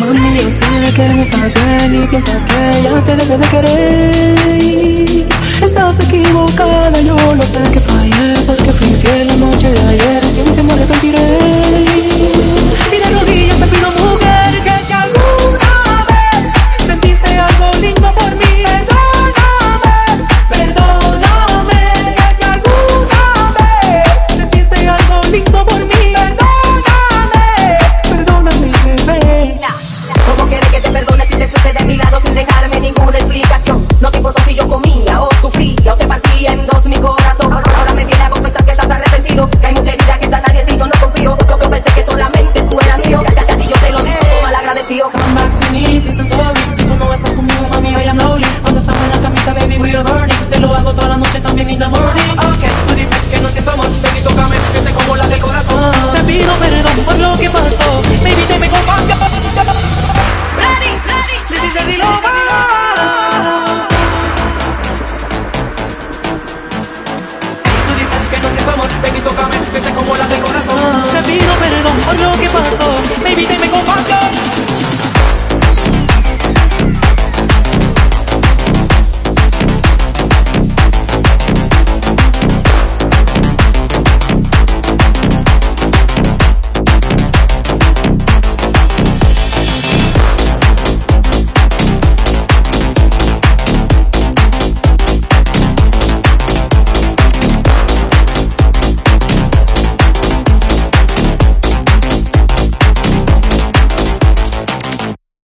Mami, yo sé que no estás bien y piensas que ya te dejé de querer. Si tú no estás conmigo, mami, I am lonely. Cuando estamos en la camita, baby, we are burning. Te lo hago toda la noche, también in the morning